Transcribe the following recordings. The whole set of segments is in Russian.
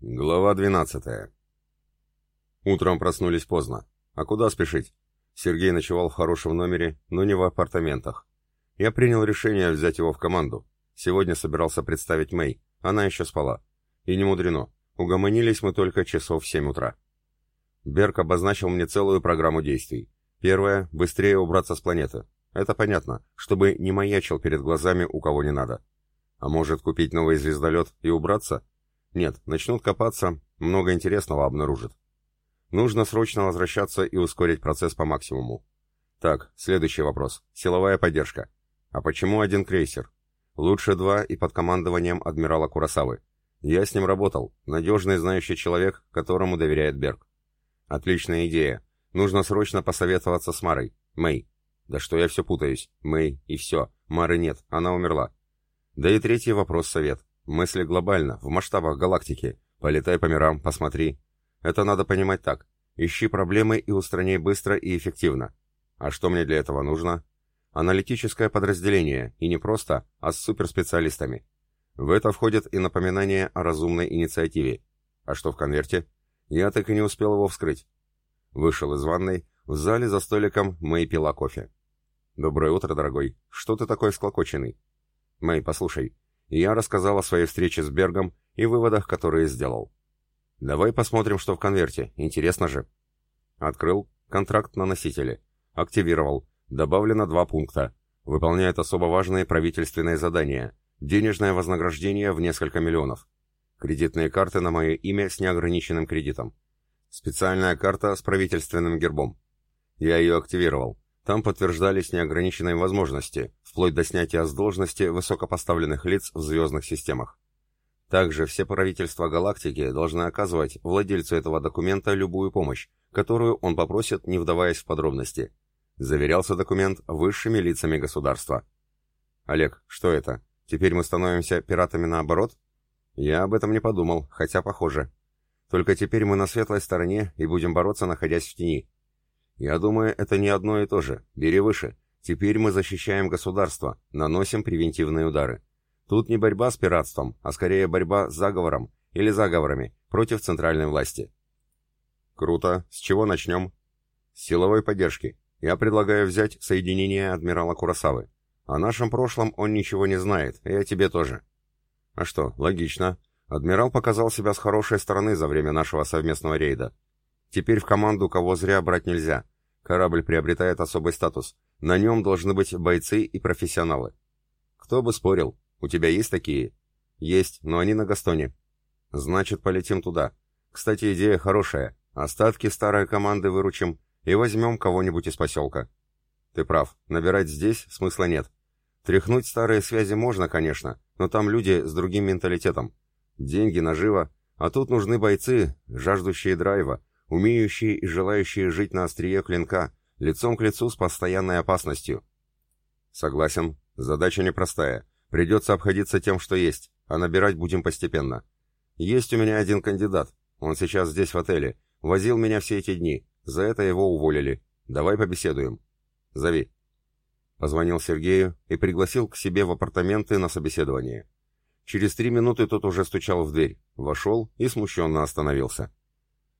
Глава 12. Утром проснулись поздно. А куда спешить? Сергей ночевал в хорошем номере, но не в апартаментах. Я принял решение взять его в команду. Сегодня собирался представить Мэй. Она еще спала. И не мудрено. Угомонились мы только часов в 7 утра. Берг обозначил мне целую программу действий. Первое — быстрее убраться с планеты. Это понятно, чтобы не маячил перед глазами у кого не надо. А может, купить новый звездолет и убраться? Нет, начнут копаться, много интересного обнаружат. Нужно срочно возвращаться и ускорить процесс по максимуму. Так, следующий вопрос. Силовая поддержка. А почему один крейсер? Лучше два и под командованием адмирала Курасавы. Я с ним работал, надежный знающий человек, которому доверяет Берг. Отличная идея. Нужно срочно посоветоваться с Марой. Мэй. Да что я все путаюсь. Мэй и все. Мары нет, она умерла. Да и третий вопрос совет. Мысли глобально, в масштабах галактики. Полетай по мирам, посмотри. Это надо понимать так. Ищи проблемы и устраняй быстро и эффективно. А что мне для этого нужно? Аналитическое подразделение, и не просто, а с суперспециалистами. В это входит и напоминание о разумной инициативе. А что в конверте? Я так и не успел его вскрыть. Вышел из ванной, в зале за столиком Мэй пила кофе. «Доброе утро, дорогой. Что ты такой склокоченный?» «Мэй, послушай, я рассказал о своей встрече с Бергом и выводах, которые сделал. Давай посмотрим, что в конверте, интересно же». Открыл, контракт на носителе. Активировал, добавлено два пункта. Выполняет особо важные правительственные задания. Денежное вознаграждение в несколько миллионов. Кредитные карты на мое имя с неограниченным кредитом. Специальная карта с правительственным гербом. Я ее активировал. Там подтверждались неограниченные возможности, вплоть до снятия с должности высокопоставленных лиц в звездных системах. Также все правительства галактики должны оказывать владельцу этого документа любую помощь, которую он попросит, не вдаваясь в подробности. Заверялся документ высшими лицами государства. Олег, что это? Теперь мы становимся пиратами наоборот? Я об этом не подумал, хотя похоже. Только теперь мы на светлой стороне и будем бороться, находясь в тени. Я думаю, это не одно и то же. Бери выше. Теперь мы защищаем государство, наносим превентивные удары. Тут не борьба с пиратством, а скорее борьба с заговором или заговорами против центральной власти. Круто. С чего начнем? С силовой поддержки. Я предлагаю взять соединение адмирала Курасавы. О нашем прошлом он ничего не знает, и о тебе тоже. А что, логично. Адмирал показал себя с хорошей стороны за время нашего совместного рейда. Теперь в команду кого зря брать нельзя. Корабль приобретает особый статус. На нем должны быть бойцы и профессионалы. Кто бы спорил? У тебя есть такие? Есть, но они на Гастоне. Значит, полетим туда. Кстати, идея хорошая. Остатки старой команды выручим и возьмем кого-нибудь из поселка. Ты прав, набирать здесь смысла нет. Тряхнуть старые связи можно, конечно, но там люди с другим менталитетом. Деньги, наживо. А тут нужны бойцы, жаждущие драйва, умеющие и желающие жить на острие клинка, лицом к лицу с постоянной опасностью. Согласен, задача непростая. Придется обходиться тем, что есть, а набирать будем постепенно. Есть у меня один кандидат. Он сейчас здесь в отеле. Возил меня все эти дни. За это его уволили. Давай побеседуем. Зови. Позвонил Сергею и пригласил к себе в апартаменты на собеседование. Через три минуты тот уже стучал в дверь, вошел и смущенно остановился.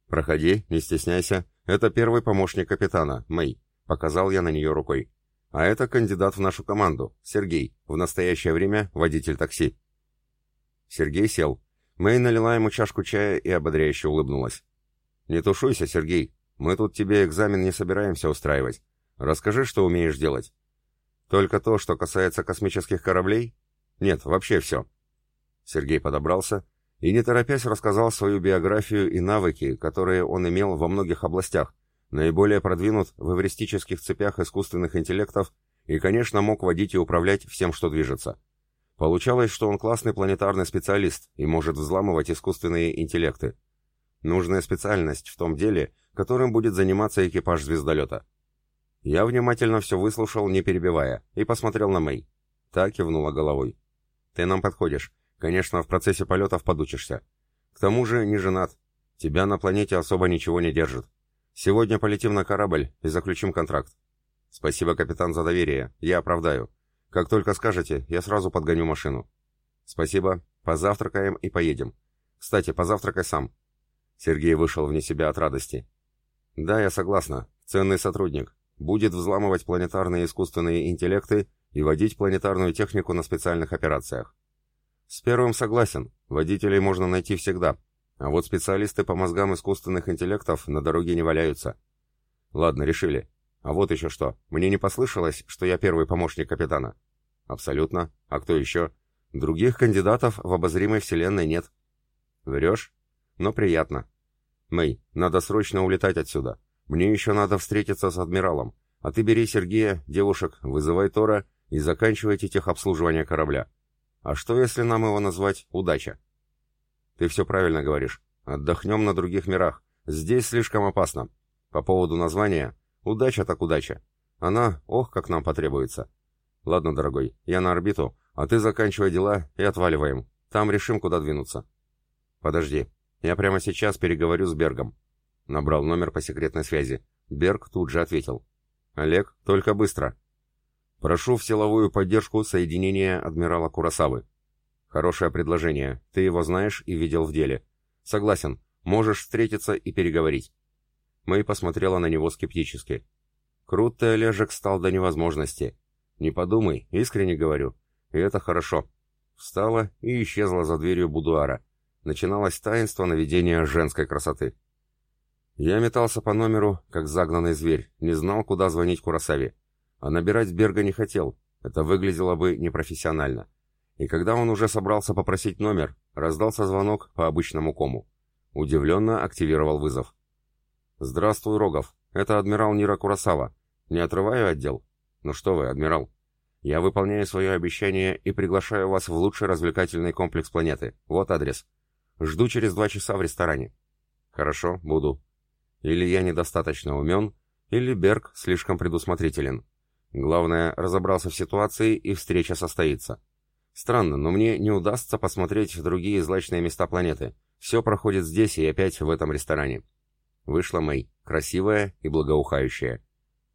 «Проходи, не стесняйся. Это первый помощник капитана, Мэй», — показал я на нее рукой. «А это кандидат в нашу команду, Сергей, в настоящее время водитель такси». Сергей сел. Мэй налила ему чашку чая и ободряюще улыбнулась. «Не тушуйся, Сергей. Мы тут тебе экзамен не собираемся устраивать. Расскажи, что умеешь делать». «Только то, что касается космических кораблей?» «Нет, вообще все». Сергей подобрался и не торопясь рассказал свою биографию и навыки, которые он имел во многих областях, наиболее продвинут в эвристических цепях искусственных интеллектов и, конечно, мог водить и управлять всем, что движется. Получалось, что он классный планетарный специалист и может взламывать искусственные интеллекты. Нужная специальность в том деле, которым будет заниматься экипаж звездолета. Я внимательно все выслушал, не перебивая, и посмотрел на Мэй. Та кивнула головой. «Ты нам подходишь. Конечно, в процессе полетов подучишься. К тому же не женат. Тебя на планете особо ничего не держит. Сегодня полетим на корабль и заключим контракт. Спасибо, капитан, за доверие. Я оправдаю. Как только скажете, я сразу подгоню машину. Спасибо. Позавтракаем и поедем. Кстати, позавтракай сам». Сергей вышел вне себя от радости. «Да, я согласна. Ценный сотрудник. Будет взламывать планетарные искусственные интеллекты и водить планетарную технику на специальных операциях. С первым согласен. Водителей можно найти всегда. А вот специалисты по мозгам искусственных интеллектов на дороге не валяются. Ладно, решили. А вот еще что. Мне не послышалось, что я первый помощник капитана? Абсолютно. А кто еще? Других кандидатов в обозримой вселенной нет. Врешь? Но приятно. Мэй, надо срочно улетать отсюда. Мне еще надо встретиться с адмиралом. А ты бери Сергея, девушек, вызывай Тора и заканчивайте техобслуживание корабля. А что, если нам его назвать «Удача»? Ты все правильно говоришь. Отдохнем на других мирах. Здесь слишком опасно. По поводу названия, удача так удача. Она, ох, как нам потребуется. Ладно, дорогой, я на орбиту, а ты заканчивай дела и отваливаем. Там решим, куда двинуться. Подожди, я прямо сейчас переговорю с Бергом. Набрал номер по секретной связи. Берг тут же ответил. Олег, только быстро. Прошу в силовую поддержку соединения адмирала Курасавы. Хорошее предложение. Ты его знаешь и видел в деле. Согласен. Можешь встретиться и переговорить. Мэй посмотрела на него скептически. Крут ты, Олежек, стал до невозможности. Не подумай, искренне говорю. И это хорошо. Встала и исчезла за дверью будуара. Начиналось таинство наведения женской красоты. Я метался по номеру, как загнанный зверь, не знал, куда звонить Курасаве. А набирать Берга не хотел, это выглядело бы непрофессионально. И когда он уже собрался попросить номер, раздался звонок по обычному кому. Удивленно активировал вызов. «Здравствуй, Рогов. Это адмирал Нира Курасава. Не отрываю отдел?» «Ну что вы, адмирал. Я выполняю свое обещание и приглашаю вас в лучший развлекательный комплекс планеты. Вот адрес. Жду через два часа в ресторане». «Хорошо, буду. Или я недостаточно умен, или Берг слишком предусмотрителен. Главное, разобрался в ситуации и встреча состоится». Странно, но мне не удастся посмотреть другие злачные места планеты. Все проходит здесь и опять в этом ресторане. Вышла Мэй, красивая и благоухающая.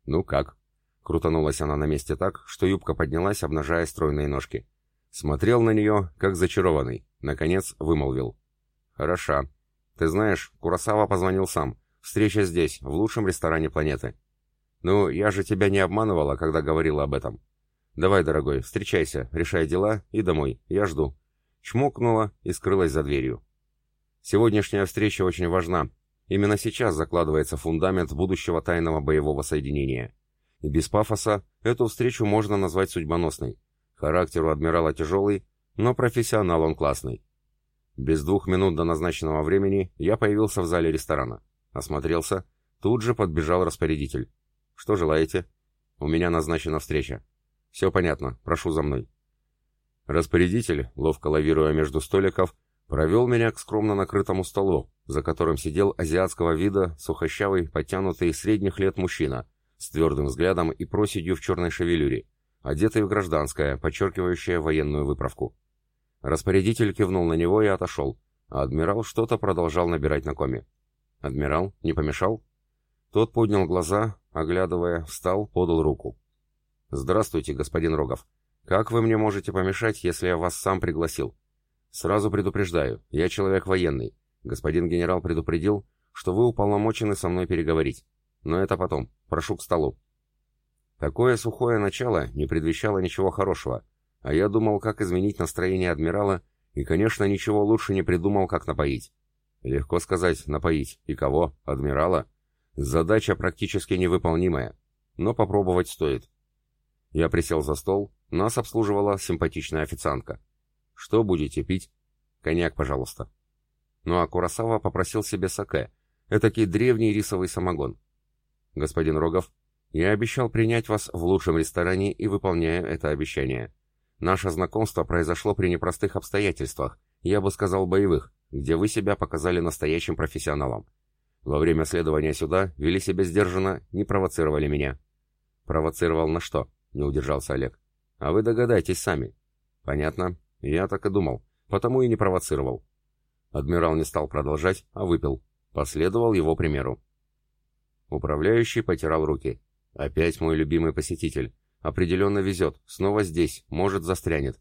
«Ну как?» Крутанулась она на месте так, что юбка поднялась, обнажая стройные ножки. Смотрел на нее, как зачарованный. Наконец вымолвил. «Хороша. Ты знаешь, Курасава позвонил сам. Встреча здесь, в лучшем ресторане планеты. Ну, я же тебя не обманывала, когда говорила об этом. «Давай, дорогой, встречайся, решай дела и домой. Я жду». Чмокнула и скрылась за дверью. Сегодняшняя встреча очень важна. Именно сейчас закладывается фундамент будущего тайного боевого соединения. И без пафоса эту встречу можно назвать судьбоносной. Характер у адмирала тяжелый, но профессионал он классный. Без двух минут до назначенного времени я появился в зале ресторана. Осмотрелся. Тут же подбежал распорядитель. «Что желаете?» «У меня назначена встреча». «Все понятно. Прошу за мной». Распорядитель, ловко лавируя между столиков, провел меня к скромно накрытому столу, за которым сидел азиатского вида, сухощавый, подтянутый, средних лет мужчина, с твердым взглядом и проседью в черной шевелюре, одетый в гражданское, подчеркивающее военную выправку. Распорядитель кивнул на него и отошел, а адмирал что-то продолжал набирать на коме. «Адмирал, не помешал?» Тот поднял глаза, оглядывая, встал, подал руку. «Здравствуйте, господин Рогов. Как вы мне можете помешать, если я вас сам пригласил? Сразу предупреждаю, я человек военный. Господин генерал предупредил, что вы уполномочены со мной переговорить. Но это потом. Прошу к столу». Такое сухое начало не предвещало ничего хорошего, а я думал, как изменить настроение адмирала, и, конечно, ничего лучше не придумал, как напоить. Легко сказать, напоить. И кого? Адмирала? Задача практически невыполнимая. Но попробовать стоит. Я присел за стол, нас обслуживала симпатичная официантка. «Что будете пить?» «Коньяк, пожалуйста». Ну а Курасава попросил себе саке, этакий древний рисовый самогон. «Господин Рогов, я обещал принять вас в лучшем ресторане и выполняю это обещание. Наше знакомство произошло при непростых обстоятельствах, я бы сказал боевых, где вы себя показали настоящим профессионалом. Во время следования сюда вели себя сдержанно, не провоцировали меня». «Провоцировал на что?» — не удержался Олег. «А вы догадайтесь сами». «Понятно. Я так и думал. Потому и не провоцировал». Адмирал не стал продолжать, а выпил. Последовал его примеру. Управляющий потирал руки. «Опять мой любимый посетитель. Определенно везет. Снова здесь. Может, застрянет.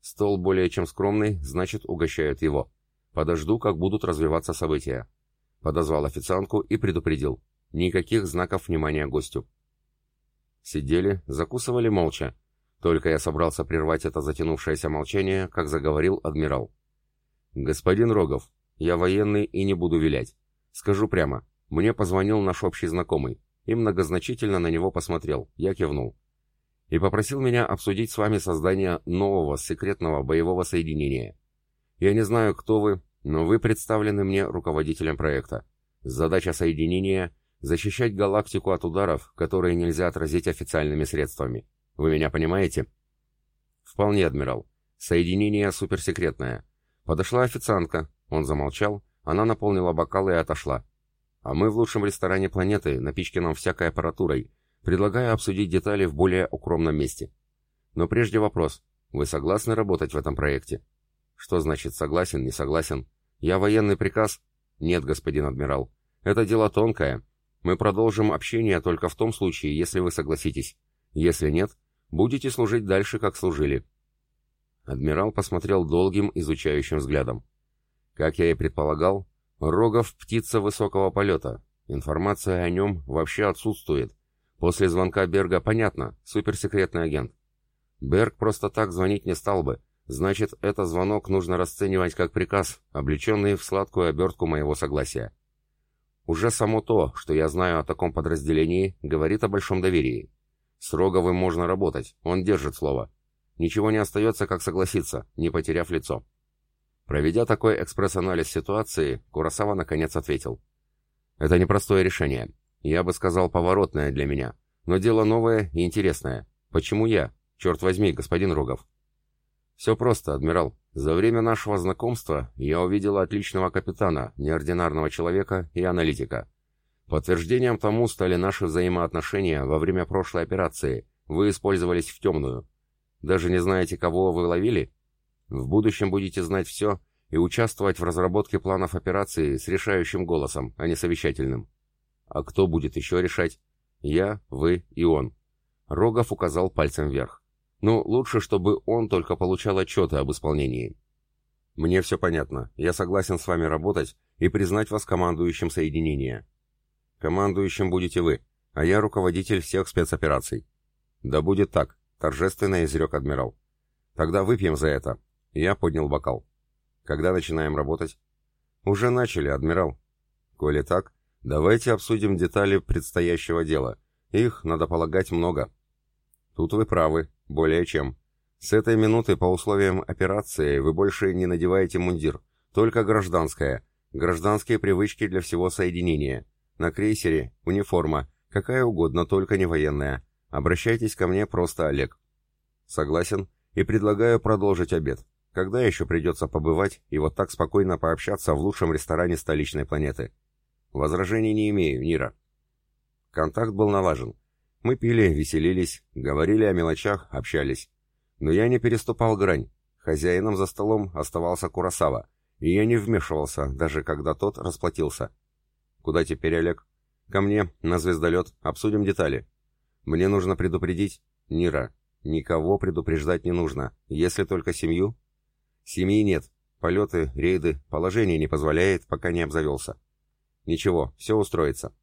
Стол более чем скромный, значит, угощают его. Подожду, как будут развиваться события. Подозвал официантку и предупредил. Никаких знаков внимания гостю. Сидели, закусывали молча. Только я собрался прервать это затянувшееся молчание, как заговорил адмирал. «Господин Рогов, я военный и не буду вилять. Скажу прямо, мне позвонил наш общий знакомый и многозначительно на него посмотрел, я кивнул. И попросил меня обсудить с вами создание нового секретного боевого соединения. Я не знаю, кто вы, но вы представлены мне руководителем проекта. Задача соединения Защищать галактику от ударов, которые нельзя отразить официальными средствами. Вы меня понимаете? Вполне, адмирал. Соединение суперсекретное. Подошла официантка. Он замолчал. Она наполнила бокалы и отошла. А мы в лучшем ресторане планеты, напичканном всякой аппаратурой. Предлагаю обсудить детали в более укромном месте. Но прежде вопрос. Вы согласны работать в этом проекте? Что значит согласен, не согласен? Я военный приказ? Нет, господин адмирал. Это дело тонкое. Мы продолжим общение только в том случае, если вы согласитесь. Если нет, будете служить дальше, как служили». Адмирал посмотрел долгим, изучающим взглядом. Как я и предполагал, Рогов — птица высокого полета. Информация о нем вообще отсутствует. После звонка Берга понятно, суперсекретный агент. Берг просто так звонить не стал бы. Значит, этот звонок нужно расценивать как приказ, облеченный в сладкую обертку моего согласия. Уже само то, что я знаю о таком подразделении, говорит о большом доверии. С Роговым можно работать, он держит слово. Ничего не остается, как согласиться, не потеряв лицо. Проведя такой экспресс-анализ ситуации, Курасава наконец ответил. «Это непростое решение. Я бы сказал, поворотное для меня. Но дело новое и интересное. Почему я? Черт возьми, господин Рогов». «Все просто, адмирал. За время нашего знакомства я увидел отличного капитана, неординарного человека и аналитика. Подтверждением тому стали наши взаимоотношения во время прошлой операции. Вы использовались в темную. Даже не знаете, кого вы ловили? В будущем будете знать все и участвовать в разработке планов операции с решающим голосом, а не совещательным. А кто будет еще решать? Я, вы и он. Рогов указал пальцем вверх. Ну, лучше, чтобы он только получал отчеты об исполнении. Мне все понятно. Я согласен с вами работать и признать вас командующим соединения. Командующим будете вы, а я руководитель всех спецопераций. Да будет так, торжественно изрек адмирал. Тогда выпьем за это. Я поднял бокал. Когда начинаем работать? Уже начали, адмирал. Коли так, давайте обсудим детали предстоящего дела. Их, надо полагать, много. Тут вы правы, более чем. С этой минуты по условиям операции вы больше не надеваете мундир, только гражданское. Гражданские привычки для всего соединения. На крейсере униформа, какая угодно, только не военная. Обращайтесь ко мне просто Олег. Согласен и предлагаю продолжить обед. Когда еще придется побывать и вот так спокойно пообщаться в лучшем ресторане столичной планеты? Возражений не имею, Нира. Контакт был налажен. Мы пили, веселились, говорили о мелочах, общались. Но я не переступал грань. Хозяином за столом оставался Курасава, и я не вмешивался, даже когда тот расплатился. «Куда теперь, Олег?» «Ко мне, на звездолет, обсудим детали. Мне нужно предупредить...» «Нира, никого предупреждать не нужно, если только семью». «Семьи нет. Полеты, рейды, положение не позволяет, пока не обзавелся». «Ничего, все устроится».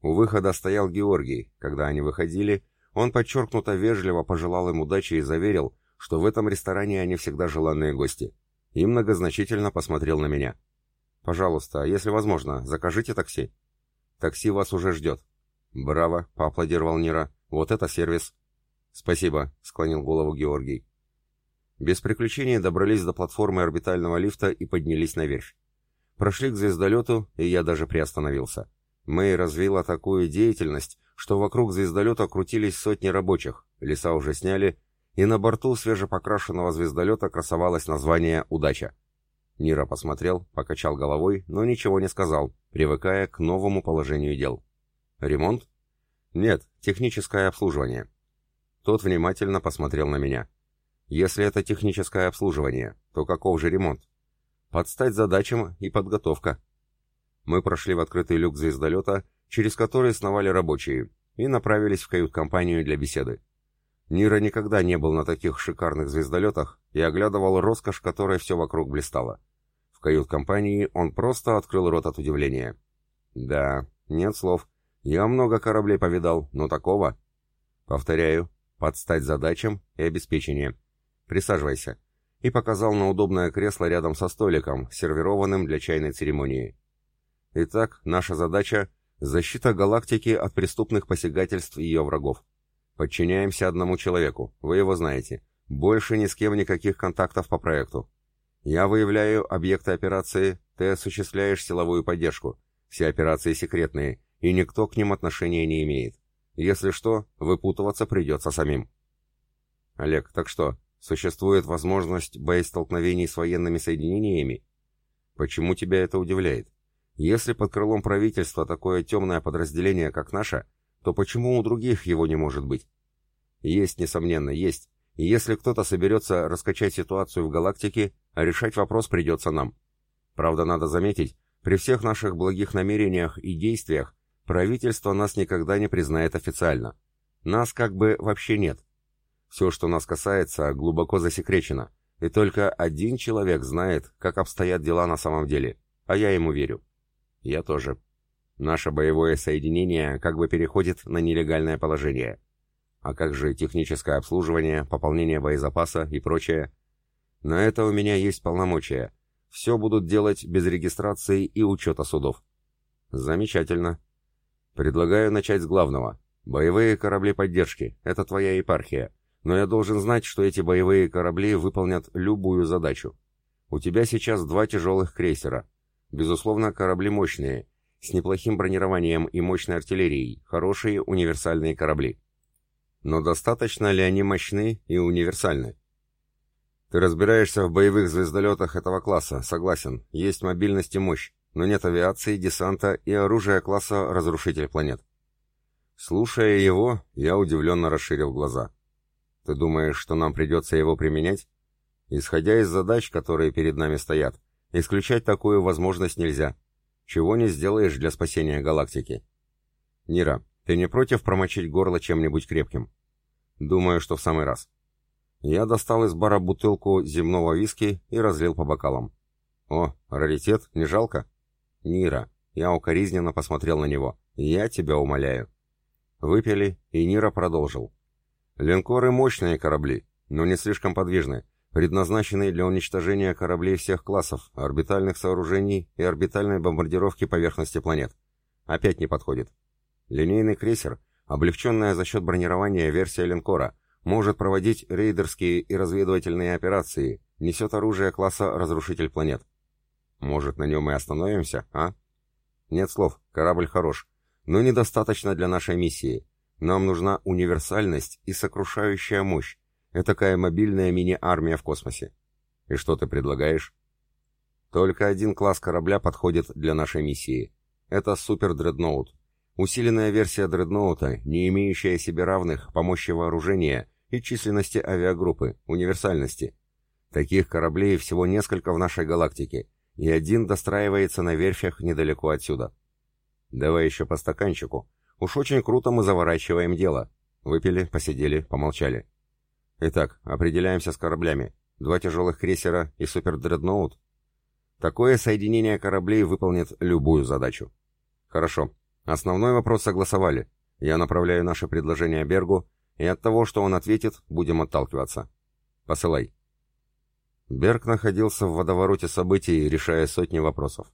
У выхода стоял Георгий. Когда они выходили, он подчеркнуто вежливо пожелал им удачи и заверил, что в этом ресторане они всегда желанные гости. И многозначительно посмотрел на меня. «Пожалуйста, если возможно, закажите такси». «Такси вас уже ждет». «Браво!» — поаплодировал Нира. «Вот это сервис!» «Спасибо», — склонил голову Георгий. Без приключений добрались до платформы орбитального лифта и поднялись наверх. Прошли к звездолету, и я даже приостановился. Мэй развила такую деятельность, что вокруг звездолета крутились сотни рабочих, леса уже сняли, и на борту свежепокрашенного звездолета красовалось название «Удача». Нира посмотрел, покачал головой, но ничего не сказал, привыкая к новому положению дел. «Ремонт?» «Нет, техническое обслуживание». Тот внимательно посмотрел на меня. «Если это техническое обслуживание, то каков же ремонт?» «Подстать задачам и подготовка», мы прошли в открытый люк звездолета, через который сновали рабочие, и направились в кают-компанию для беседы. Нира никогда не был на таких шикарных звездолетах и оглядывал роскошь, которой все вокруг блистало. В кают-компании он просто открыл рот от удивления. «Да, нет слов. Я много кораблей повидал, но такого...» «Повторяю, подстать задачам и обеспечение. Присаживайся». И показал на удобное кресло рядом со столиком, сервированным для чайной церемонии. Итак, наша задача — защита галактики от преступных посягательств ее врагов. Подчиняемся одному человеку, вы его знаете. Больше ни с кем никаких контактов по проекту. Я выявляю объекты операции, ты осуществляешь силовую поддержку. Все операции секретные, и никто к ним отношения не имеет. Если что, выпутываться придется самим. Олег, так что, существует возможность боестолкновений с военными соединениями? Почему тебя это удивляет? Если под крылом правительства такое темное подразделение, как наше, то почему у других его не может быть? Есть, несомненно, есть. И если кто-то соберется раскачать ситуацию в галактике, решать вопрос придется нам. Правда, надо заметить, при всех наших благих намерениях и действиях правительство нас никогда не признает официально. Нас как бы вообще нет. Все, что нас касается, глубоко засекречено, и только один человек знает, как обстоят дела на самом деле, а я ему верю. Я тоже. Наше боевое соединение как бы переходит на нелегальное положение. А как же техническое обслуживание, пополнение боезапаса и прочее? На это у меня есть полномочия. Все будут делать без регистрации и учета судов. Замечательно. Предлагаю начать с главного. Боевые корабли поддержки. Это твоя епархия. Но я должен знать, что эти боевые корабли выполнят любую задачу. У тебя сейчас два тяжелых крейсера. Безусловно, корабли мощные, с неплохим бронированием и мощной артиллерией, хорошие универсальные корабли. Но достаточно ли они мощны и универсальны? Ты разбираешься в боевых звездолетах этого класса, согласен, есть мобильность и мощь, но нет авиации, десанта и оружия класса «Разрушитель планет». Слушая его, я удивленно расширил глаза. Ты думаешь, что нам придется его применять? Исходя из задач, которые перед нами стоят, Исключать такую возможность нельзя. Чего не сделаешь для спасения галактики. Нира, ты не против промочить горло чем-нибудь крепким? Думаю, что в самый раз. Я достал из бара бутылку земного виски и разлил по бокалам. О, раритет, не жалко? Нира, я укоризненно посмотрел на него. Я тебя умоляю. Выпили, и Нира продолжил. Линкоры мощные корабли, но не слишком подвижны предназначенный для уничтожения кораблей всех классов, орбитальных сооружений и орбитальной бомбардировки поверхности планет. Опять не подходит. Линейный крейсер, облегченная за счет бронирования версия линкора, может проводить рейдерские и разведывательные операции, несет оружие класса «Разрушитель планет». Может, на нем и остановимся, а? Нет слов, корабль хорош, но недостаточно для нашей миссии. Нам нужна универсальность и сокрушающая мощь, Этакая мобильная мини-армия в космосе. И что ты предлагаешь? Только один класс корабля подходит для нашей миссии. Это супер-дредноут. Усиленная версия дредноута, не имеющая себе равных по мощи вооружения и численности авиагруппы, универсальности. Таких кораблей всего несколько в нашей галактике, и один достраивается на верфях недалеко отсюда. Давай еще по стаканчику. Уж очень круто мы заворачиваем дело. Выпили, посидели, помолчали. Итак, определяемся с кораблями. Два тяжелых крейсера и супердредноут. Такое соединение кораблей выполнит любую задачу. Хорошо. Основной вопрос согласовали. Я направляю наше предложение Бергу, и от того, что он ответит, будем отталкиваться. Посылай. Берг находился в водовороте событий, решая сотни вопросов.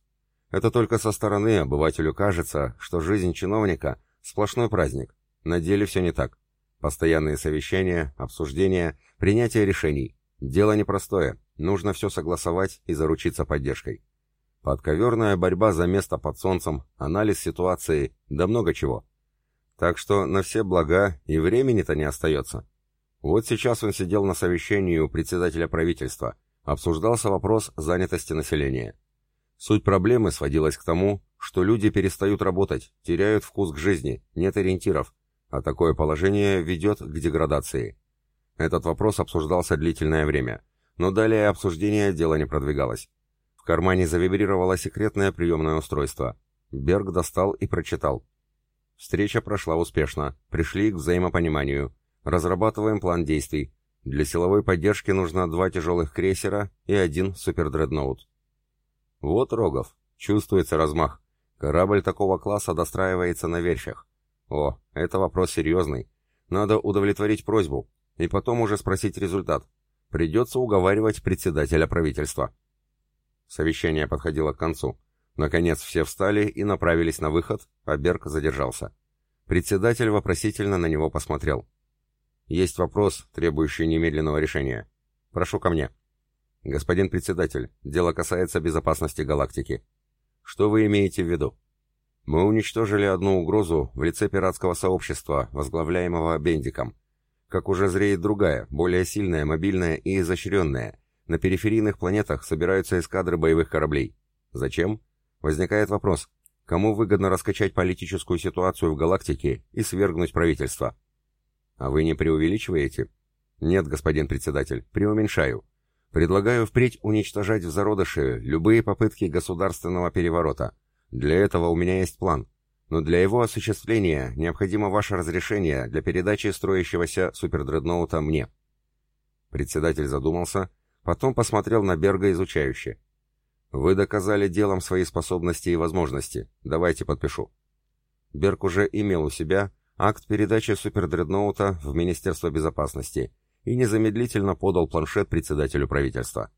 Это только со стороны обывателю кажется, что жизнь чиновника – сплошной праздник. На деле все не так. Постоянные совещания, обсуждения, принятие решений. Дело непростое, нужно все согласовать и заручиться поддержкой. Подковерная борьба за место под солнцем, анализ ситуации, да много чего. Так что на все блага и времени-то не остается. Вот сейчас он сидел на совещании у председателя правительства, обсуждался вопрос занятости населения. Суть проблемы сводилась к тому, что люди перестают работать, теряют вкус к жизни, нет ориентиров, а такое положение ведет к деградации. Этот вопрос обсуждался длительное время, но далее обсуждение дела не продвигалось. В кармане завибрировало секретное приемное устройство. Берг достал и прочитал. Встреча прошла успешно, пришли к взаимопониманию. Разрабатываем план действий. Для силовой поддержки нужно два тяжелых крейсера и один супердредноут. Вот Рогов. Чувствуется размах. Корабль такого класса достраивается на верфях. О, это вопрос серьезный. Надо удовлетворить просьбу, и потом уже спросить результат. Придется уговаривать председателя правительства. Совещание подходило к концу. Наконец все встали и направились на выход, а Берг задержался. Председатель вопросительно на него посмотрел. «Есть вопрос, требующий немедленного решения. Прошу ко мне». «Господин председатель, дело касается безопасности галактики. Что вы имеете в виду?» «Мы уничтожили одну угрозу в лице пиратского сообщества, возглавляемого Бендиком. Как уже зреет другая, более сильная, мобильная и изощренная. На периферийных планетах собираются эскадры боевых кораблей. Зачем? Возникает вопрос, кому выгодно раскачать политическую ситуацию в галактике и свергнуть правительство? А вы не преувеличиваете? Нет, господин председатель, преуменьшаю. Предлагаю впредь уничтожать в зародыше любые попытки государственного переворота. Для этого у меня есть план. Но для его осуществления необходимо ваше разрешение для передачи строящегося супердредноута мне. Председатель задумался, потом посмотрел на Берга изучающе. Вы доказали делом свои способности и возможности. Давайте подпишу. Берг уже имел у себя акт передачи супердредноута в Министерство безопасности и незамедлительно подал планшет председателю правительства.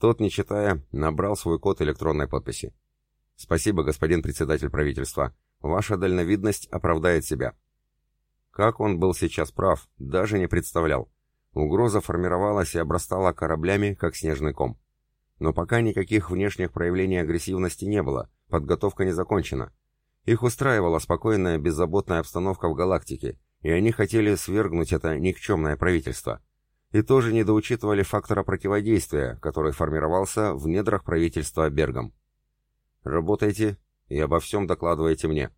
Тот, не читая, набрал свой код электронной подписи. «Спасибо, господин председатель правительства. Ваша дальновидность оправдает себя». Как он был сейчас прав, даже не представлял. Угроза формировалась и обрастала кораблями, как снежный ком. Но пока никаких внешних проявлений агрессивности не было, подготовка не закончена. Их устраивала спокойная, беззаботная обстановка в галактике, и они хотели свергнуть это никчемное правительство. И тоже недоучитывали фактора противодействия, который формировался в недрах правительства Бергом. «Работайте и обо всем докладывайте мне».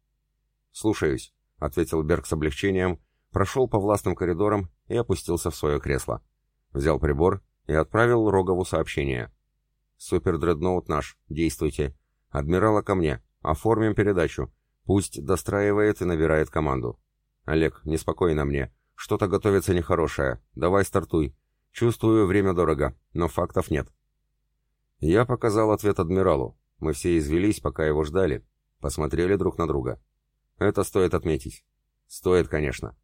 «Слушаюсь», — ответил Берг с облегчением, прошел по властным коридорам и опустился в свое кресло. Взял прибор и отправил Рогову сообщение. Супердредноут наш, действуйте. Адмирала ко мне. Оформим передачу. Пусть достраивает и набирает команду. Олег, неспокойно мне. Что-то готовится нехорошее. Давай стартуй. Чувствую, время дорого, но фактов нет. Я показал ответ адмиралу. Мы все извелись, пока его ждали. Посмотрели друг на друга. Это стоит отметить. Стоит, конечно.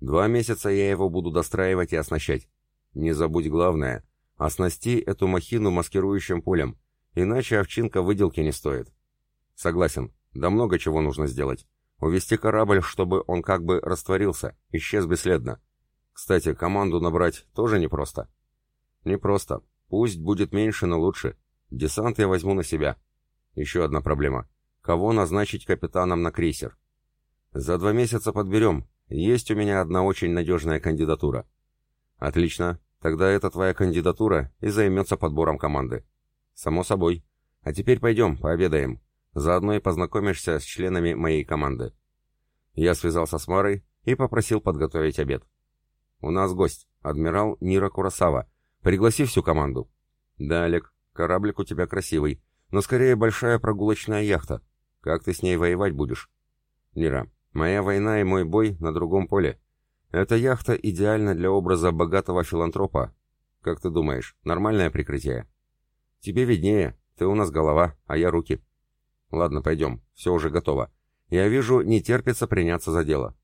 Два месяца я его буду достраивать и оснащать. Не забудь главное. Оснасти эту махину маскирующим полем, иначе овчинка выделки не стоит. Согласен, да много чего нужно сделать. Увести корабль, чтобы он как бы растворился, исчез бесследно. Кстати, команду набрать тоже непросто. Непросто. Пусть будет меньше, но лучше. Десант я возьму на себя. Еще одна проблема. Кого назначить капитаном на крейсер? За два месяца подберем. Есть у меня одна очень надежная кандидатура. Отлично. Тогда это твоя кандидатура и займется подбором команды. Само собой. А теперь пойдем, пообедаем. Заодно и познакомишься с членами моей команды. Я связался с Марой и попросил подготовить обед. У нас гость, адмирал Нира Курасава. Пригласи всю команду. Да, Олег, кораблик у тебя красивый, но скорее большая прогулочная яхта. Как ты с ней воевать будешь? Нира, моя война и мой бой на другом поле. Эта яхта идеальна для образа богатого филантропа. Как ты думаешь, нормальное прикрытие? Тебе виднее, ты у нас голова, а я руки. Ладно, пойдем, все уже готово. Я вижу, не терпится приняться за дело.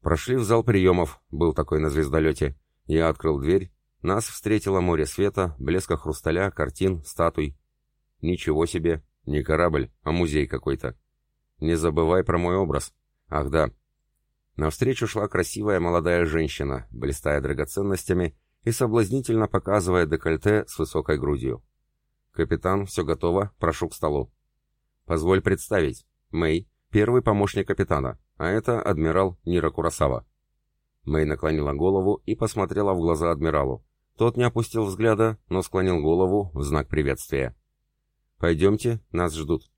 Прошли в зал приемов, был такой на звездолете. Я открыл дверь. Нас встретило море света, блеска хрусталя, картин, статуй. Ничего себе, не корабль, а музей какой-то. Не забывай про мой образ. Ах да, Навстречу шла красивая молодая женщина, блистая драгоценностями и соблазнительно показывая декольте с высокой грудью. «Капитан, все готово, прошу к столу». «Позволь представить. Мэй, первый помощник капитана, а это адмирал Нира Курасава». Мэй наклонила голову и посмотрела в глаза адмиралу. Тот не опустил взгляда, но склонил голову в знак приветствия. «Пойдемте, нас ждут».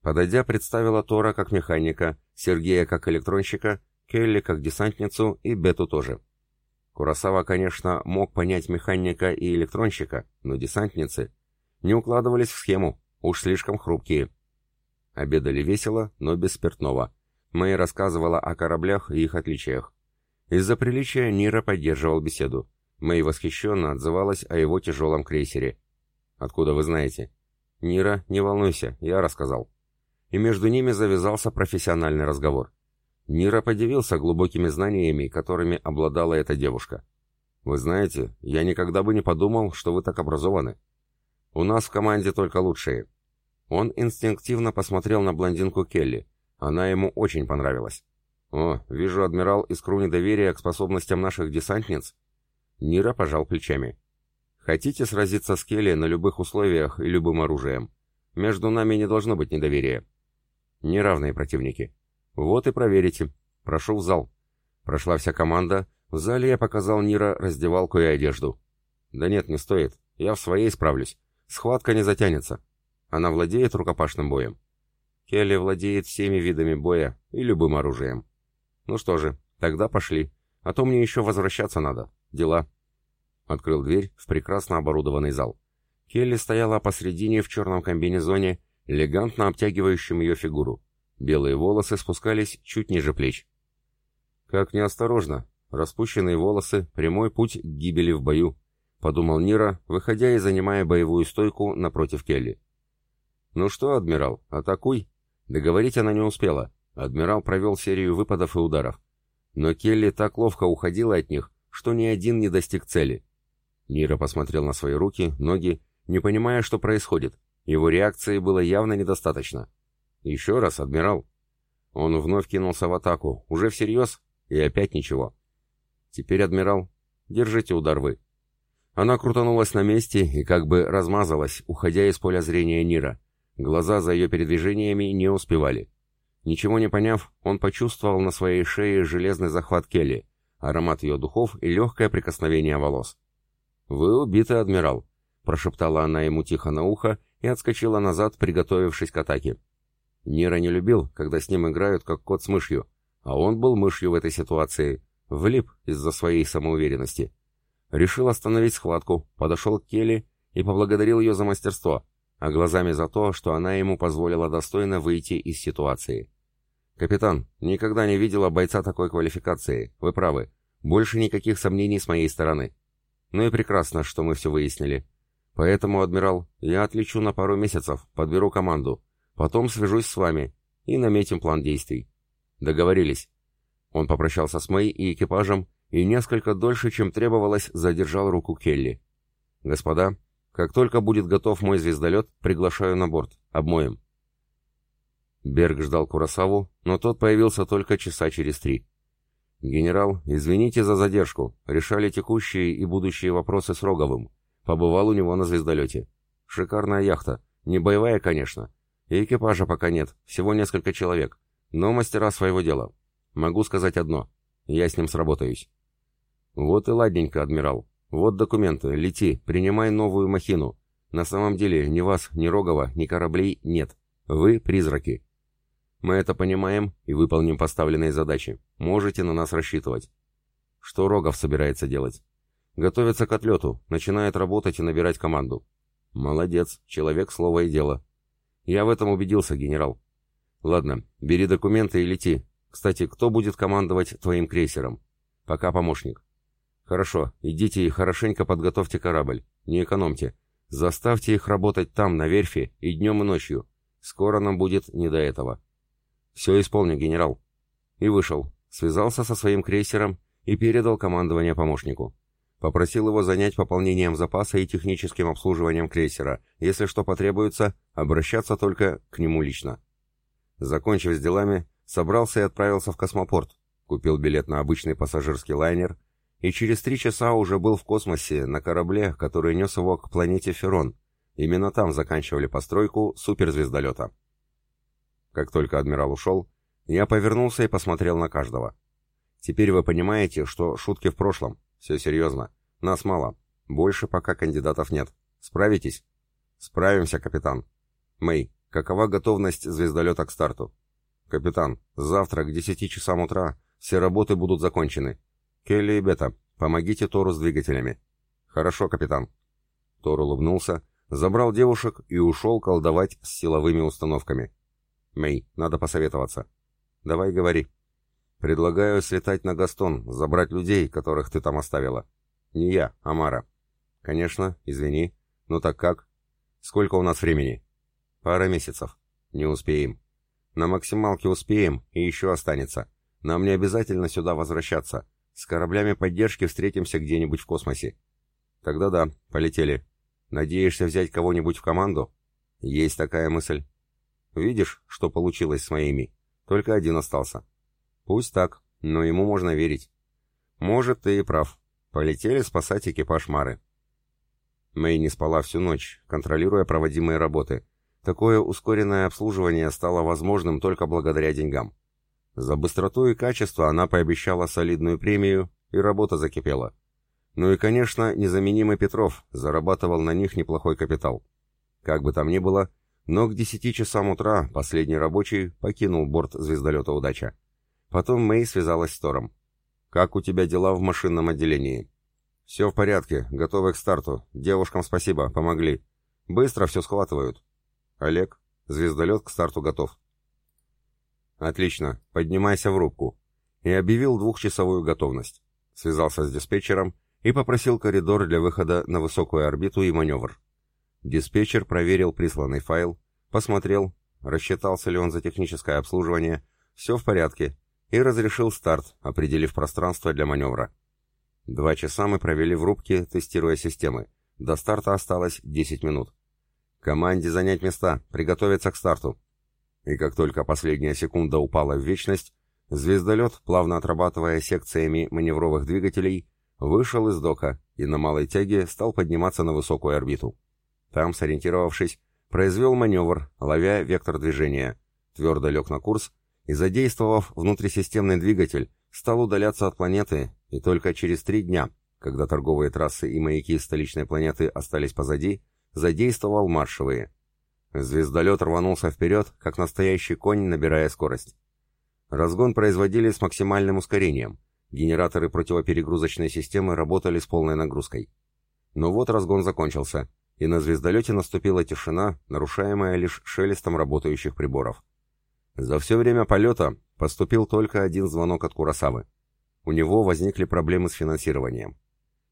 Подойдя, представила Тора как механика, Сергея как электронщика Келли как десантницу и Бету тоже. Курасава, конечно, мог понять механика и электронщика, но десантницы не укладывались в схему, уж слишком хрупкие. Обедали весело, но без спиртного. Мэй рассказывала о кораблях и их отличиях. Из-за приличия Нира поддерживал беседу. Мэй восхищенно отзывалась о его тяжелом крейсере. «Откуда вы знаете?» «Нира, не волнуйся, я рассказал». И между ними завязался профессиональный разговор. Нира подивился глубокими знаниями, которыми обладала эта девушка. «Вы знаете, я никогда бы не подумал, что вы так образованы. У нас в команде только лучшие». Он инстинктивно посмотрел на блондинку Келли. Она ему очень понравилась. «О, вижу, адмирал, искру недоверия к способностям наших десантниц». Нира пожал плечами. «Хотите сразиться с Келли на любых условиях и любым оружием? Между нами не должно быть недоверия». «Неравные противники». «Вот и проверите. Прошу в зал». Прошла вся команда. В зале я показал Нира раздевалку и одежду. «Да нет, не стоит. Я в своей справлюсь. Схватка не затянется. Она владеет рукопашным боем?» «Келли владеет всеми видами боя и любым оружием». «Ну что же, тогда пошли. А то мне еще возвращаться надо. Дела». Открыл дверь в прекрасно оборудованный зал. Келли стояла посредине в черном комбинезоне, элегантно обтягивающем ее фигуру. Белые волосы спускались чуть ниже плеч. «Как неосторожно! Распущенные волосы, прямой путь к гибели в бою», — подумал Нира, выходя и занимая боевую стойку напротив Келли. «Ну что, адмирал, атакуй!» Договорить она не успела. Адмирал провел серию выпадов и ударов. Но Келли так ловко уходила от них, что ни один не достиг цели. Нира посмотрел на свои руки, ноги, не понимая, что происходит. Его реакции было явно недостаточно. «Еще раз, адмирал!» Он вновь кинулся в атаку, уже всерьез, и опять ничего. «Теперь, адмирал, держите удар вы». Она крутанулась на месте и как бы размазалась, уходя из поля зрения Нира. Глаза за ее передвижениями не успевали. Ничего не поняв, он почувствовал на своей шее железный захват Келли, аромат ее духов и легкое прикосновение волос. «Вы убиты, адмирал», — прошептала она ему тихо на ухо и отскочила назад, приготовившись к атаке. Нира не любил, когда с ним играют как кот с мышью, а он был мышью в этой ситуации, влип из-за своей самоуверенности. Решил остановить схватку, подошел к Келли и поблагодарил ее за мастерство, а глазами за то, что она ему позволила достойно выйти из ситуации. «Капитан, никогда не видела бойца такой квалификации, вы правы, больше никаких сомнений с моей стороны. Ну и прекрасно, что мы все выяснили. Поэтому, адмирал, я отлечу на пару месяцев, подберу команду, Потом свяжусь с вами и наметим план действий. Договорились. Он попрощался с Мэй и экипажем и несколько дольше, чем требовалось, задержал руку Келли. Господа, как только будет готов мой звездолет, приглашаю на борт. Обмоем. Берг ждал Курасаву, но тот появился только часа через три. «Генерал, извините за задержку. Решали текущие и будущие вопросы с Роговым. Побывал у него на звездолете. Шикарная яхта. Не боевая, конечно, и экипажа пока нет, всего несколько человек, но мастера своего дела. Могу сказать одно, я с ним сработаюсь. Вот и ладненько, адмирал. Вот документы, лети, принимай новую махину. На самом деле ни вас, ни Рогова, ни кораблей нет. Вы призраки. Мы это понимаем и выполним поставленные задачи. Можете на нас рассчитывать. Что Рогов собирается делать? Готовится к отлету, начинает работать и набирать команду. Молодец, человек слова и дело. Я в этом убедился, генерал. Ладно, бери документы и лети. Кстати, кто будет командовать твоим крейсером? Пока помощник. Хорошо, идите и хорошенько подготовьте корабль. Не экономьте. Заставьте их работать там, на верфи, и днем, и ночью. Скоро нам будет не до этого. Все исполню, генерал. И вышел. Связался со своим крейсером и передал командование помощнику. Попросил его занять пополнением запаса и техническим обслуживанием крейсера. Если что потребуется, обращаться только к нему лично. Закончив с делами, собрался и отправился в космопорт. Купил билет на обычный пассажирский лайнер и через три часа уже был в космосе на корабле, который нес его к планете Ферон. Именно там заканчивали постройку суперзвездолета. Как только адмирал ушел, я повернулся и посмотрел на каждого. Теперь вы понимаете, что шутки в прошлом. Все серьезно. Нас мало. Больше пока кандидатов нет. Справитесь? Справимся, капитан. Мэй, какова готовность звездолета к старту? Капитан, завтра к 10 часам утра все работы будут закончены. Келли и Бета, помогите Тору с двигателями. Хорошо, капитан. Тор улыбнулся, забрал девушек и ушел колдовать с силовыми установками. Мэй, надо посоветоваться. Давай говори. Предлагаю слетать на Гастон, забрать людей, которых ты там оставила. Не я, а Мара. Конечно, извини. Ну так как? Сколько у нас времени? Пара месяцев. Не успеем. На максималке успеем, и еще останется. Нам не обязательно сюда возвращаться. С кораблями поддержки встретимся где-нибудь в космосе. Тогда да, полетели. Надеешься взять кого-нибудь в команду? Есть такая мысль. Видишь, что получилось с моими? Только один остался. Пусть так, но ему можно верить. Может, ты и прав. Полетели спасать экипаж Мары. Мэй не спала всю ночь, контролируя проводимые работы. Такое ускоренное обслуживание стало возможным только благодаря деньгам. За быстроту и качество она пообещала солидную премию, и работа закипела. Ну и, конечно, незаменимый Петров зарабатывал на них неплохой капитал. Как бы там ни было, но к 10 часам утра последний рабочий покинул борт звездолета «Удача». Потом Мэй связалась с Тором. «Как у тебя дела в машинном отделении?» «Все в порядке, готовы к старту. Девушкам спасибо, помогли. Быстро все схватывают». «Олег, звездолет к старту готов». «Отлично, поднимайся в рубку». И объявил двухчасовую готовность. Связался с диспетчером и попросил коридор для выхода на высокую орбиту и маневр. Диспетчер проверил присланный файл, посмотрел, рассчитался ли он за техническое обслуживание, все в порядке, и разрешил старт, определив пространство для маневра. Два часа мы провели в рубке, тестируя системы. До старта осталось 10 минут. Команде занять места, приготовиться к старту. И как только последняя секунда упала в вечность, звездолет, плавно отрабатывая секциями маневровых двигателей, вышел из дока и на малой тяге стал подниматься на высокую орбиту. Там, сориентировавшись, произвел маневр, ловя вектор движения, твердо лег на курс и, задействовав внутрисистемный двигатель, стал удаляться от планеты, и только через три дня, когда торговые трассы и маяки столичной планеты остались позади, задействовал маршевые. Звездолет рванулся вперед, как настоящий конь, набирая скорость. Разгон производили с максимальным ускорением. Генераторы противоперегрузочной системы работали с полной нагрузкой. Но вот разгон закончился, и на звездолете наступила тишина, нарушаемая лишь шелестом работающих приборов. За все время полета поступил только один звонок от Курасавы. У него возникли проблемы с финансированием.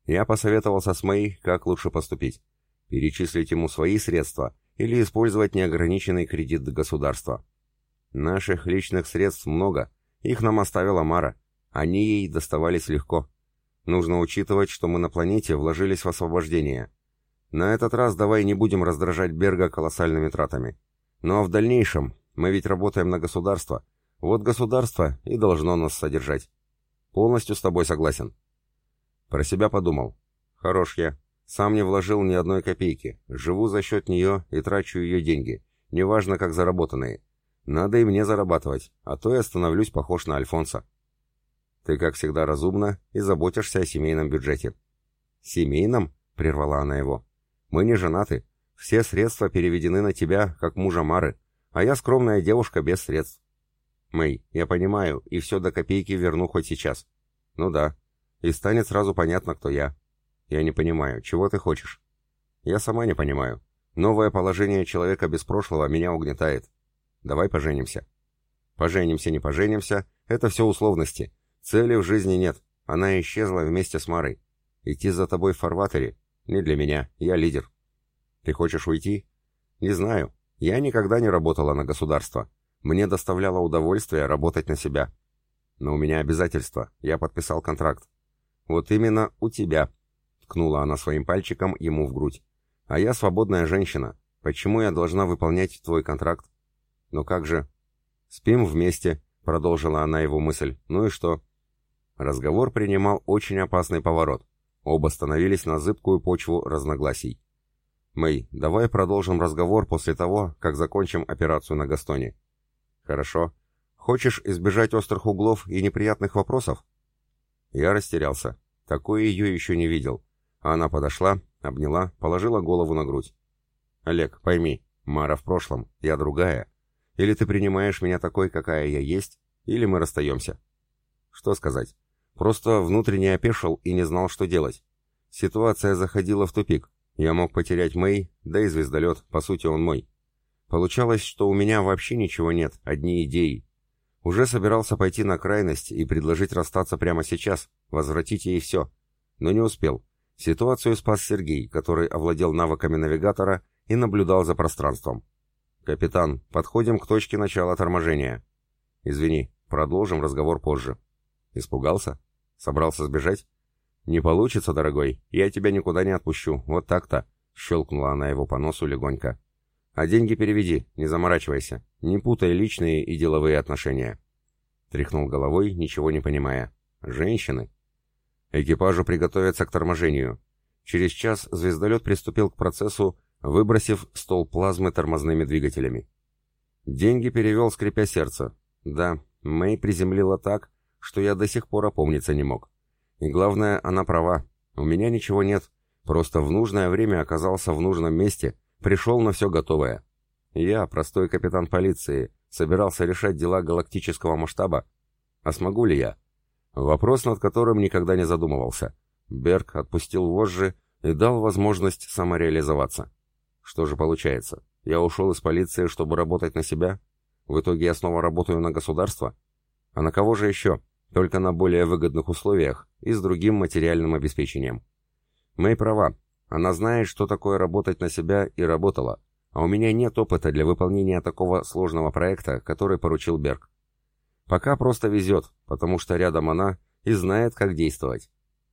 Я посоветовался с Мэй, как лучше поступить. Перечислить ему свои средства или использовать неограниченный кредит государства. Наших личных средств много, их нам оставила Мара. Они ей доставались легко. Нужно учитывать, что мы на планете вложились в освобождение – на этот раз давай не будем раздражать Берга колоссальными тратами. Ну а в дальнейшем мы ведь работаем на государство. Вот государство и должно нас содержать. Полностью с тобой согласен. Про себя подумал. Хорош я. Сам не вложил ни одной копейки. Живу за счет нее и трачу ее деньги. Неважно, как заработанные. Надо и мне зарабатывать, а то я становлюсь похож на Альфонса. Ты, как всегда, разумна и заботишься о семейном бюджете. Семейном? — прервала она его. Мы не женаты. Все средства переведены на тебя, как мужа Мары, а я скромная девушка без средств. Мэй, я понимаю, и все до копейки верну хоть сейчас. Ну да. И станет сразу понятно, кто я. Я не понимаю, чего ты хочешь? Я сама не понимаю. Новое положение человека без прошлого меня угнетает. Давай поженимся. Поженимся, не поженимся, это все условности. Цели в жизни нет. Она исчезла вместе с Марой. Идти за тобой в фарватере не для меня, я лидер. Ты хочешь уйти? Не знаю. Я никогда не работала на государство. Мне доставляло удовольствие работать на себя. Но у меня обязательства. Я подписал контракт. Вот именно у тебя. Ткнула она своим пальчиком ему в грудь. А я свободная женщина. Почему я должна выполнять твой контракт? Но как же? Спим вместе, продолжила она его мысль. Ну и что? Разговор принимал очень опасный поворот. Оба становились на зыбкую почву разногласий. «Мэй, давай продолжим разговор после того, как закончим операцию на Gastoне. «Хорошо. Хочешь избежать острых углов и неприятных вопросов?» Я растерялся. Такое ее еще не видел. Она подошла, обняла, положила голову на грудь. «Олег, пойми, Мара в прошлом, я другая. Или ты принимаешь меня такой, какая я есть, или мы расстаемся». Что сказать? Просто внутренне опешил и не знал, что делать. Ситуация заходила в тупик. Я мог потерять Мэй, да и звездолет, по сути он мой. Получалось, что у меня вообще ничего нет, одни идеи. Уже собирался пойти на крайность и предложить расстаться прямо сейчас, возвратить ей все. Но не успел. Ситуацию спас Сергей, который овладел навыками навигатора и наблюдал за пространством. «Капитан, подходим к точке начала торможения». «Извини, продолжим разговор позже». «Испугался? Собрался сбежать?» «Не получится, дорогой, я тебя никуда не отпущу, вот так-то», — щелкнула она его по носу легонько. «А деньги переведи, не заморачивайся, не путай личные и деловые отношения». Тряхнул головой, ничего не понимая. «Женщины?» Экипажу приготовиться к торможению. Через час звездолет приступил к процессу выбросив стол плазмы тормозными двигателями. Деньги перевел, скрипя сердце. Да, Мэй приземлила так, что я до сих пор опомниться не мог. И главное, она права. У меня ничего нет. Просто в нужное время оказался в нужном месте, пришел на все готовое. Я, простой капитан полиции, собирался решать дела галактического масштаба. А смогу ли я? Вопрос, над которым никогда не задумывался. Берг отпустил вожжи и дал возможность самореализоваться. Что же получается? Я ушел из полиции, чтобы работать на себя? В итоге я снова работаю на государство? А на кого же еще? Только на более выгодных условиях и с другим материальным обеспечением. Мэй права. Она знает, что такое работать на себя и работала. А у меня нет опыта для выполнения такого сложного проекта, который поручил Берг. Пока просто везет, потому что рядом она и знает, как действовать.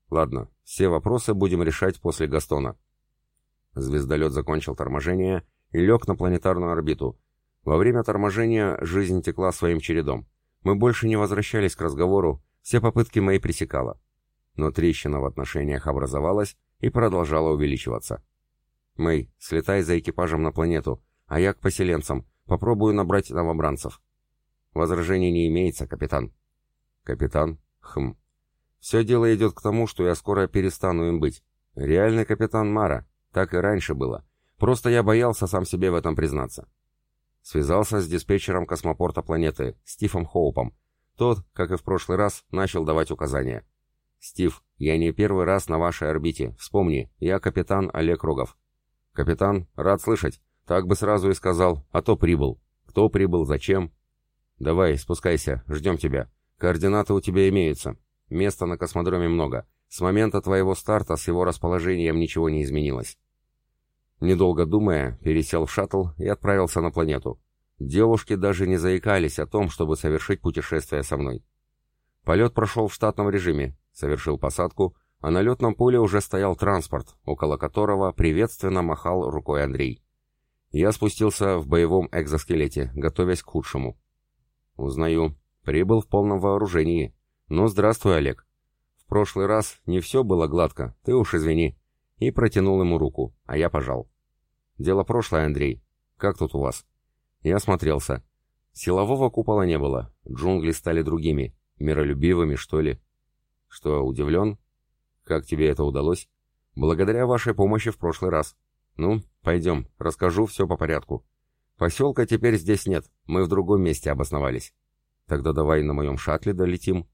Ладно, все вопросы будем решать после Гастона. Звездолет закончил торможение и лег на планетарную орбиту. Во время торможения жизнь текла своим чередом. Мы больше не возвращались к разговору, все попытки мои пресекала. Но трещина в отношениях образовалась и продолжала увеличиваться. «Мэй, слетай за экипажем на планету, а я к поселенцам. Попробую набрать новобранцев». «Возражений не имеется, капитан». «Капитан? Хм. Все дело идет к тому, что я скоро перестану им быть. Реальный капитан Мара. Так и раньше было. Просто я боялся сам себе в этом признаться. Связался с диспетчером космопорта планеты, Стивом Хоупом. Тот, как и в прошлый раз, начал давать указания. «Стив, я не первый раз на вашей орбите. Вспомни, я капитан Олег Рогов». «Капитан, рад слышать. Так бы сразу и сказал, а то прибыл. Кто прибыл, зачем?» «Давай, спускайся, ждем тебя. Координаты у тебя имеются. Места на космодроме много. С момента твоего старта с его расположением ничего не изменилось. Недолго думая, пересел в шаттл и отправился на планету. Девушки даже не заикались о том, чтобы совершить путешествие со мной. Полет прошел в штатном режиме, совершил посадку, а на летном поле уже стоял транспорт, около которого приветственно махал рукой Андрей. Я спустился в боевом экзоскелете, готовясь к худшему. Узнаю. Прибыл в полном вооружении. Ну, здравствуй, Олег прошлый раз не все было гладко, ты уж извини». И протянул ему руку, а я пожал. «Дело прошлое, Андрей. Как тут у вас?» Я осмотрелся. Силового купола не было, джунгли стали другими, миролюбивыми, что ли. Что, удивлен? Как тебе это удалось? Благодаря вашей помощи в прошлый раз. Ну, пойдем, расскажу все по порядку. Поселка теперь здесь нет, мы в другом месте обосновались. Тогда давай на моем шаттле долетим.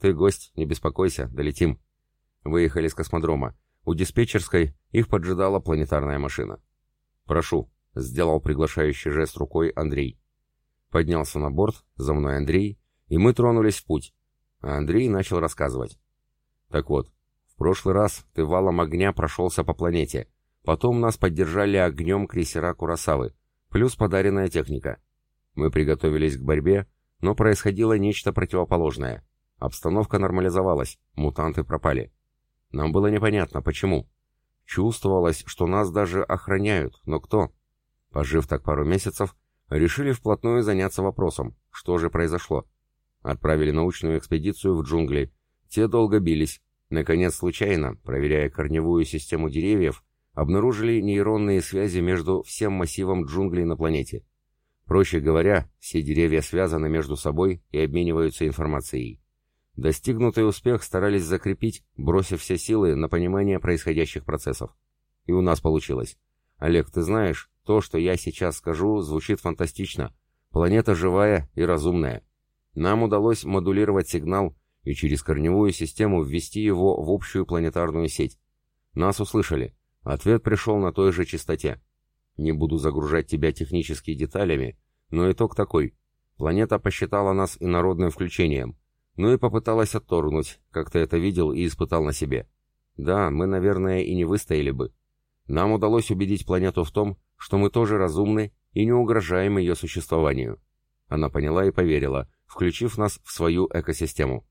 «Ты гость, не беспокойся, долетим». Выехали с космодрома. У диспетчерской их поджидала планетарная машина. «Прошу», — сделал приглашающий жест рукой Андрей. Поднялся на борт, за мной Андрей, и мы тронулись в путь. А Андрей начал рассказывать. «Так вот, в прошлый раз ты валом огня прошелся по планете. Потом нас поддержали огнем крейсера Курасавы, плюс подаренная техника. Мы приготовились к борьбе, но происходило нечто противоположное. Обстановка нормализовалась, мутанты пропали. Нам было непонятно, почему. Чувствовалось, что нас даже охраняют, но кто? Пожив так пару месяцев, решили вплотную заняться вопросом, что же произошло. Отправили научную экспедицию в джунгли. Те долго бились. Наконец, случайно, проверяя корневую систему деревьев, обнаружили нейронные связи между всем массивом джунглей на планете. Проще говоря, все деревья связаны между собой и обмениваются информацией. Достигнутый успех старались закрепить, бросив все силы на понимание происходящих процессов. И у нас получилось. Олег, ты знаешь, то, что я сейчас скажу, звучит фантастично. Планета живая и разумная. Нам удалось модулировать сигнал и через корневую систему ввести его в общую планетарную сеть. Нас услышали. Ответ пришел на той же частоте. Не буду загружать тебя техническими деталями, но итог такой. Планета посчитала нас инородным включением – ну и попыталась отторгнуть, как ты это видел и испытал на себе. Да, мы, наверное, и не выстояли бы. Нам удалось убедить планету в том, что мы тоже разумны и не угрожаем ее существованию. Она поняла и поверила, включив нас в свою экосистему.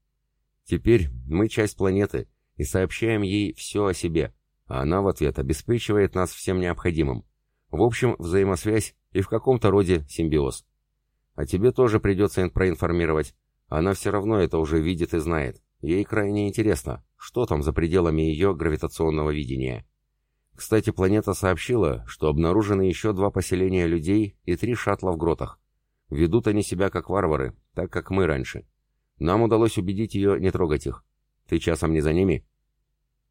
Теперь мы часть планеты и сообщаем ей все о себе, а она в ответ обеспечивает нас всем необходимым. В общем, взаимосвязь и в каком-то роде симбиоз. А тебе тоже придется проинформировать. Она все равно это уже видит и знает. Ей крайне интересно, что там за пределами ее гравитационного видения. Кстати, планета сообщила, что обнаружены еще два поселения людей и три шаттла в гротах. Ведут они себя как варвары, так как мы раньше. Нам удалось убедить ее не трогать их. Ты часом не за ними?»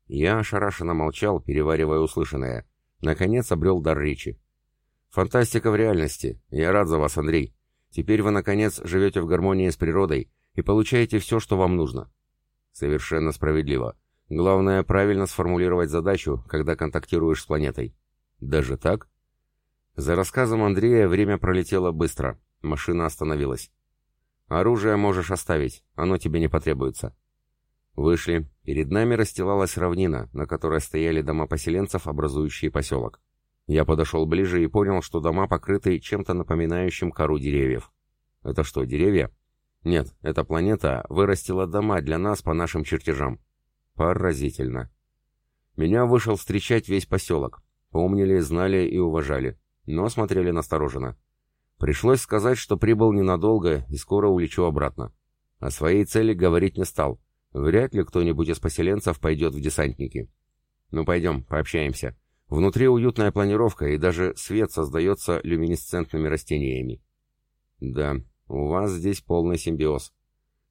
Я ошарашенно молчал, переваривая услышанное. Наконец обрел дар речи. «Фантастика в реальности. Я рад за вас, Андрей. Теперь вы, наконец, живете в гармонии с природой и получаете все, что вам нужно». «Совершенно справедливо. Главное, правильно сформулировать задачу, когда контактируешь с планетой». «Даже так?» За рассказом Андрея время пролетело быстро. Машина остановилась. «Оружие можешь оставить, оно тебе не потребуется». Вышли. Перед нами расстилалась равнина, на которой стояли дома поселенцев, образующие поселок. Я подошел ближе и понял, что дома покрыты чем-то напоминающим кору деревьев. Это что, деревья? Нет, эта планета вырастила дома для нас по нашим чертежам. Поразительно. Меня вышел встречать весь поселок. Помнили, знали и уважали, но смотрели настороженно. Пришлось сказать, что прибыл ненадолго и скоро улечу обратно. О своей цели говорить не стал. Вряд ли кто-нибудь из поселенцев пойдет в десантники. Ну пойдем, пообщаемся. Внутри уютная планировка, и даже свет создается люминесцентными растениями. Да, у вас здесь полный симбиоз.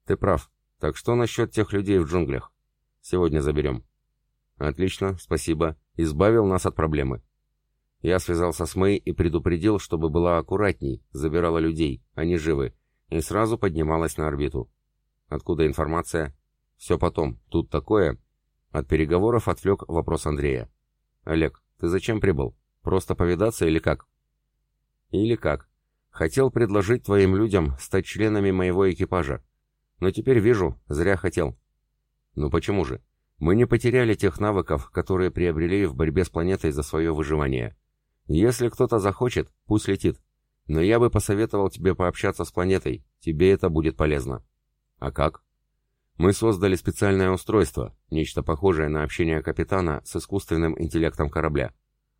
Ты прав. Так что насчет тех людей в джунглях? Сегодня заберем. Отлично, спасибо. Избавил нас от проблемы. Я связался с Мэй и предупредил, чтобы была аккуратней, забирала людей, они живы, и сразу поднималась на орбиту. Откуда информация? Все потом. Тут такое. От переговоров отвлек вопрос Андрея. Олег, ты зачем прибыл? Просто повидаться или как? Или как? Хотел предложить твоим людям стать членами моего экипажа. Но теперь вижу, зря хотел. Ну почему же? Мы не потеряли тех навыков, которые приобрели в борьбе с планетой за свое выживание. Если кто-то захочет, пусть летит. Но я бы посоветовал тебе пообщаться с планетой, тебе это будет полезно. А как? Мы создали специальное устройство, нечто похожее на общение капитана с искусственным интеллектом корабля.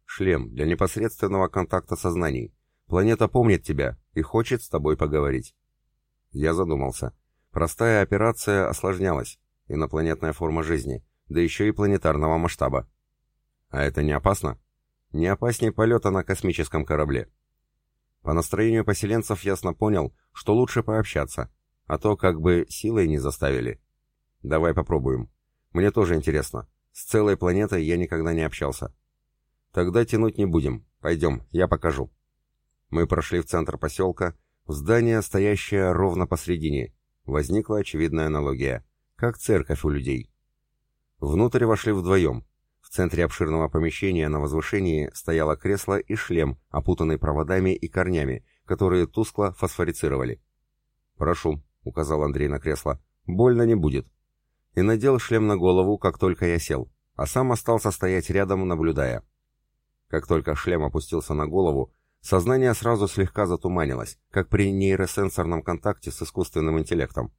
Шлем для непосредственного контакта сознаний. Планета помнит тебя и хочет с тобой поговорить. Я задумался. Простая операция осложнялась. Инопланетная форма жизни, да еще и планетарного масштаба. А это не опасно? Не опаснее полета на космическом корабле. По настроению поселенцев ясно понял, что лучше пообщаться, а то как бы силой не заставили. Давай попробуем. Мне тоже интересно. С целой планетой я никогда не общался. Тогда тянуть не будем. Пойдем, я покажу. Мы прошли в центр поселка, здание, стоящее ровно посредине. Возникла очевидная аналогия. Как церковь у людей. Внутрь вошли вдвоем. В центре обширного помещения на возвышении стояло кресло и шлем, опутанный проводами и корнями, которые тускло фосфорицировали. «Прошу», — указал Андрей на кресло, — «больно не будет». И надел шлем на голову, как только я сел, а сам остался стоять рядом, наблюдая. Как только шлем опустился на голову, сознание сразу слегка затуманилось, как при нейросенсорном контакте с искусственным интеллектом.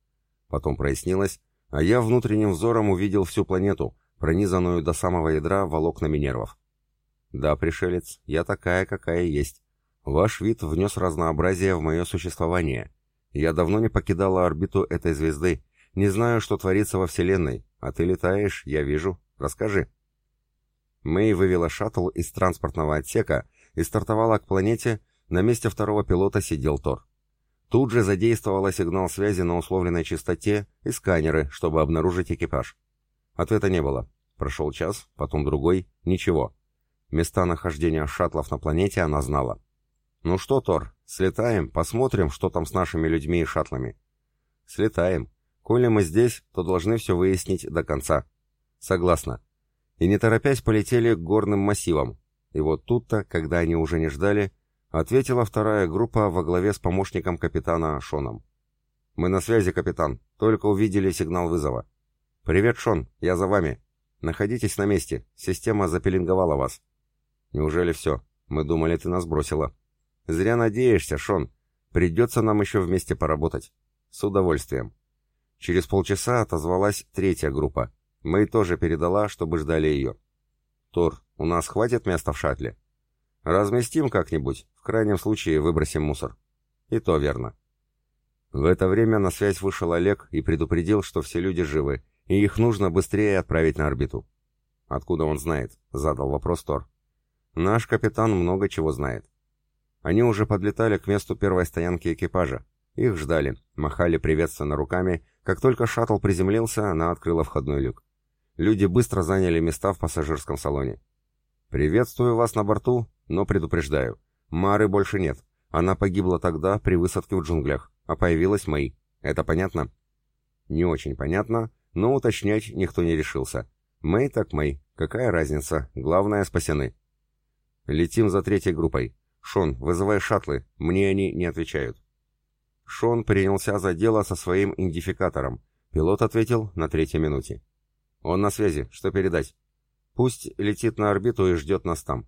Потом прояснилось, а я внутренним взором увидел всю планету, пронизанную до самого ядра волокнами нервов. «Да, пришелец, я такая, какая есть. Ваш вид внес разнообразие в мое существование. Я давно не покидала орбиту этой звезды, не знаю, что творится во Вселенной, а ты летаешь, я вижу. Расскажи». Мэй вывела шаттл из транспортного отсека и стартовала к планете, на месте второго пилота сидел Тор. Тут же задействовала сигнал связи на условленной частоте и сканеры, чтобы обнаружить экипаж. Ответа не было. Прошел час, потом другой, ничего. Места нахождения шаттлов на планете она знала. «Ну что, Тор, слетаем, посмотрим, что там с нашими людьми и шаттлами». «Слетаем. Коли мы здесь, то должны все выяснить до конца». «Согласна». И не торопясь полетели к горным массивам. И вот тут-то, когда они уже не ждали, ответила вторая группа во главе с помощником капитана Шоном. «Мы на связи, капитан. Только увидели сигнал вызова». «Привет, Шон. Я за вами. Находитесь на месте. Система запеленговала вас». «Неужели все? Мы думали, ты нас бросила». Зря надеешься, Шон. Придется нам еще вместе поработать. С удовольствием. Через полчаса отозвалась третья группа. Мэй тоже передала, чтобы ждали ее. Тор, у нас хватит места в шаттле? Разместим как-нибудь, в крайнем случае выбросим мусор. И то верно. В это время на связь вышел Олег и предупредил, что все люди живы, и их нужно быстрее отправить на орбиту. «Откуда он знает?» — задал вопрос Тор. «Наш капитан много чего знает. Они уже подлетали к месту первой стоянки экипажа. Их ждали, махали приветственно руками. Как только шаттл приземлился, она открыла входной люк. Люди быстро заняли места в пассажирском салоне. «Приветствую вас на борту, но предупреждаю. Мары больше нет. Она погибла тогда при высадке в джунглях, а появилась Мэй. Это понятно?» «Не очень понятно, но уточнять никто не решился. Мэй так Мэй. Какая разница? Главное, спасены». «Летим за третьей группой. Шон, вызывай шаттлы. Мне они не отвечают». Шон принялся за дело со своим идентификатором. Пилот ответил на третьей минуте. «Он на связи. Что передать?» «Пусть летит на орбиту и ждет нас там».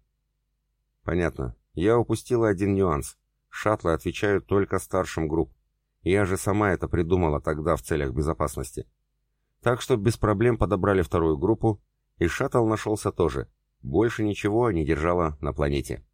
«Понятно. Я упустила один нюанс. Шаттлы отвечают только старшим групп. Я же сама это придумала тогда в целях безопасности. Так что без проблем подобрали вторую группу, и шаттл нашелся тоже. Больше ничего не держало на планете».